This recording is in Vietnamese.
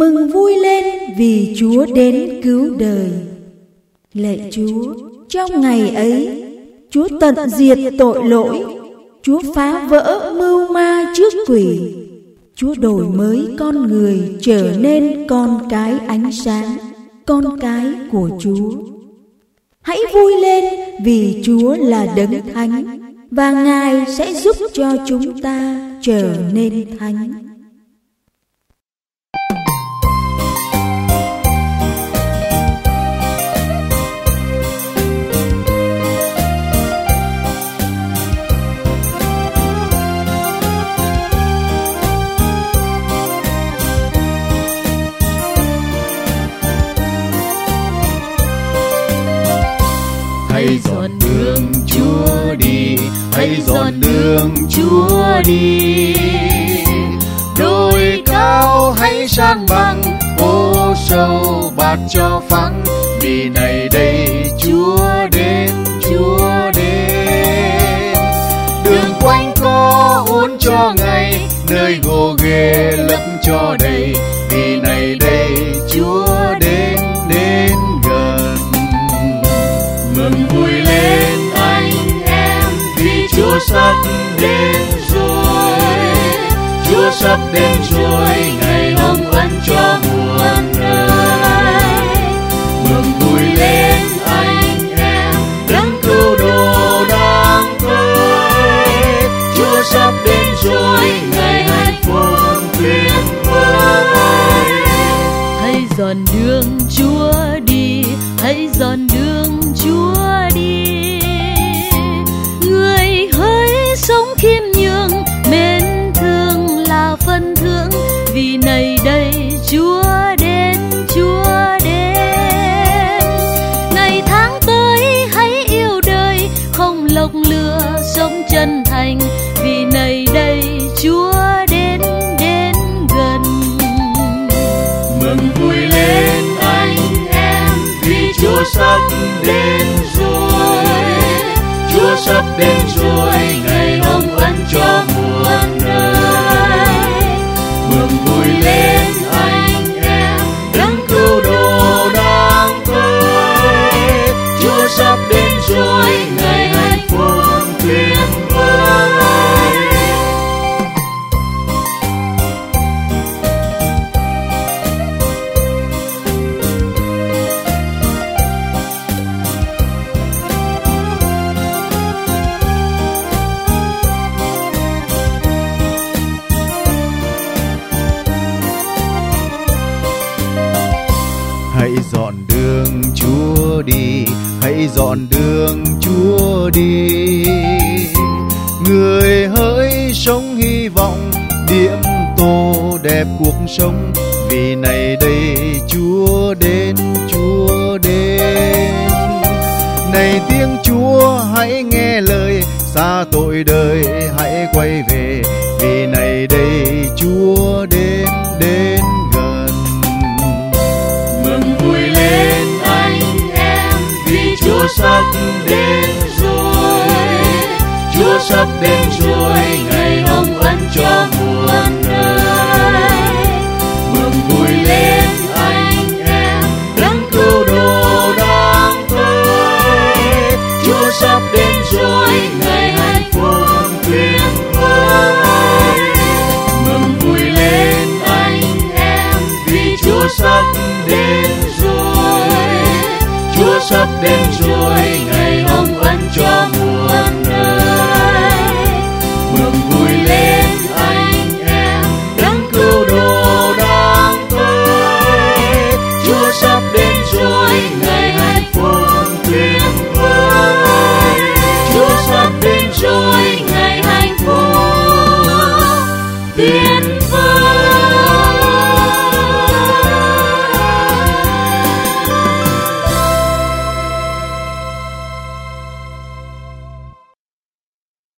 mừng vui lên vì Chúa đến cứu đời. Lạy Chúa, trong ngày ấy, Chúa tận diệt tội lỗi, Chúa phá vỡ mưu ma trước quỷ, Chúa đổi mới con người trở nên con cái ánh sáng, con cái của Chúa. Hãy vui lên vì Chúa là đấng thánh và Ngài sẽ giúp cho chúng ta trở nên thánh. Đường Chúa đi, hãy dọn đường Chúa đi. Đôi cao hãy sang bằng, ô sâu bạc cho phẳng. Vì này đây Chúa đến Chúa đến. Đường quanh co uốn cho ngày, nơi gồ ghề lấp cho đầy. Đến rồi. Chúa sắp đến rồi, ngày hôm vẫn cho muôn đời mừng vui lên anh em, đấng cứu độ đang tới Chúa sắp đến rồi, ngày hạnh phúc tuyệt vời. Hãy dọn đường Chúa đi, hãy dọn thành, vì này đây Chúa đến đến gần. Mừng vui lên anh em, vì Chúa sắp đến rồi. Chúa sắp đến rồi, ngày hồng ân cho muôn đường Chúa đi, hãy dọn đường Chúa đi. Người hỡi sống hy vọng, điểm tô đẹp cuộc sống. Vì này đây Chúa đến Chúa đến. Này tiếng Chúa, hãy nghe lời, xa tội đời hãy quay về. Vì này đây sắp đến rồi, ngày hôm vẫn cho muôn đời mừng vui lên anh em, đấng cứu độ đang tới chúa sắp đến rồi, ngày hạnh phúc tuyệt vời mừng vui lên anh em, vì chúa sắp đến rồi. Chúa sắp đến rồi